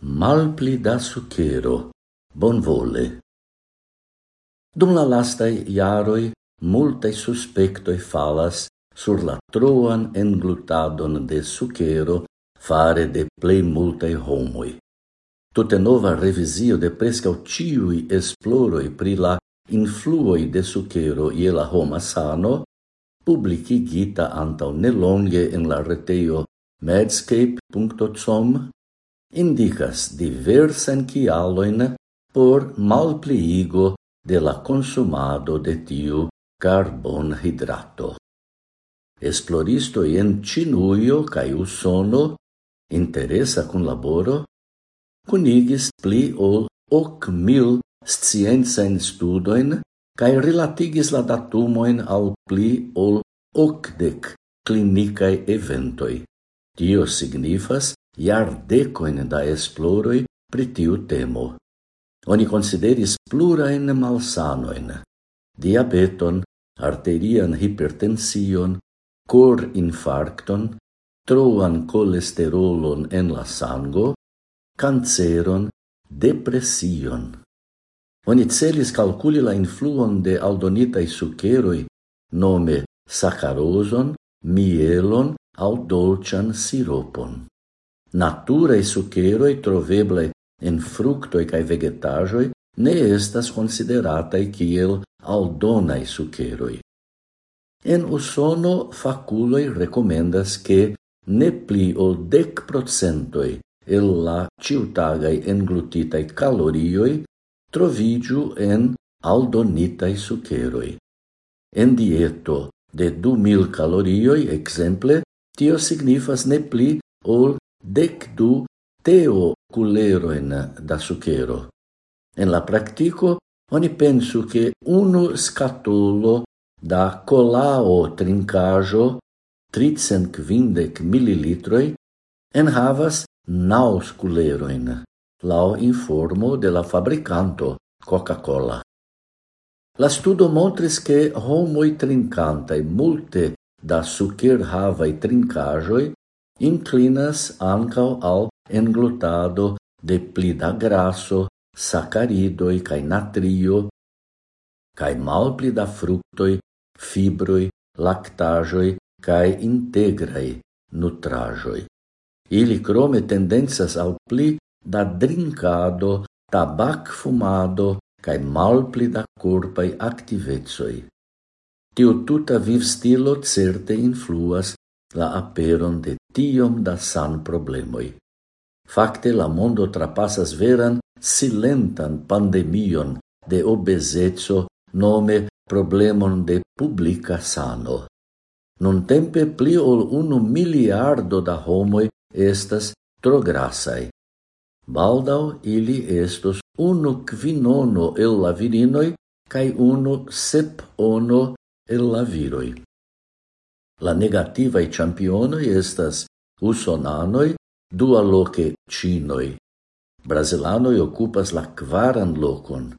Malpli da sukero, bonvole. Dum la lastai iaroi, multaj suspectoi falas sur la troan englutadon de sukero fare de plei multai homoi. Tute nova revisio de prescau ciui esploroi pri la influoi de sukero ie la homa sano, publikigita antau nelonge en la reteio medscape.com, indicas diversan cialoin por malpliigo de la consumado de tiu carbonhidrato. Esploristoi en Cinuio cae Usono, interesa cun laboro, cunigis pli ol hoc mil scienzain studoin cae relatigis la datumoin al pli ol ocdec clinicae eventoi. Tio signifas iar decoin da esploroi pri tiu temo. Oni consideris plurain malsanoin, diabeton, arterian hipertension, cor-infarcton, troan colesterolon en la sango, canceron, depression. Oni celis calculi la influon de aldonitai suceroi, nome saccharoson, mielon au dolcian siropon. Naturaj sukeroj troveble en fruktoj kai vegetajoi ne estas konsiderataj kiel aldonaj sukeroj. En Usono fakuloj recomendas ke ne pli ol dec procentoi el la ciutagai englutitai kalorioj troviĝu en aldonitai sukeroj. En dieto de 2000 kalorioj, exemple, tio signifas ne pli ol dekdu teo-kulerojn da sucero. En la practico, oni pensu che unu scatolo da kolao-trinkaĵo 350 en havas naus kulerojn, lao informo de la fabricanto Coca-Cola. La studo montris che homoi trincantai multe da sucer havai trincajoi inclinas ancao al englutado de pli da graso, sacaridoj cae natrio, mal malpli da fructoi, fibroi, lactajoi cae integrai nutrajoi. Ili crome tendencas al pli da drinkado, tabakfumado kaj malpli da corpai activezoi. Tiu tuta viv stilo certe influas la aperon de tiom da san problemoi. Fakte la mondo trapasas veran silentan pandemion de obezeco nome problemon de publica sano. Non tempe pli ol unu miliardo da homoi estas trograsai. Baldau ili estos unu quinono el la virinoi cae unu sep ono el la viroi. La negativa i championoi estas usonanoi, dua loce cinoi. Brasilanoi occupas la quaran locon.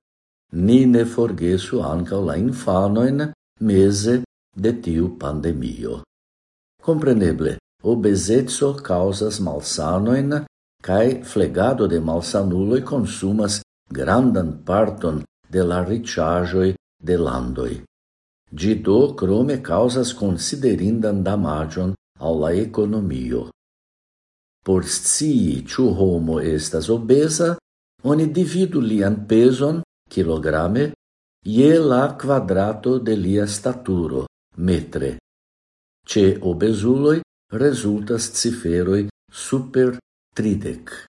Ni ne forgesu anca la infanoin mese de tiu pandemio. Compreneble, obesetso causas malsanoin, cae flegado de malsanuloi consumas grandan parton de la ricciagioi de landoi. Gi do crome causas considerindan damagion au la economio. Por scii ciu homo estas obesa, oni dividu lian peson, kilograme, ie la quadrato de lia staturo, metre. Ce obesuloi resultas ciferoi super tridec.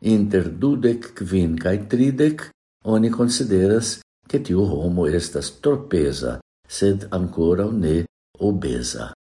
Inter dudec quin cae tridec, oni consideras che tiu homo estas tropeza, sed ankoraŭ ne obesa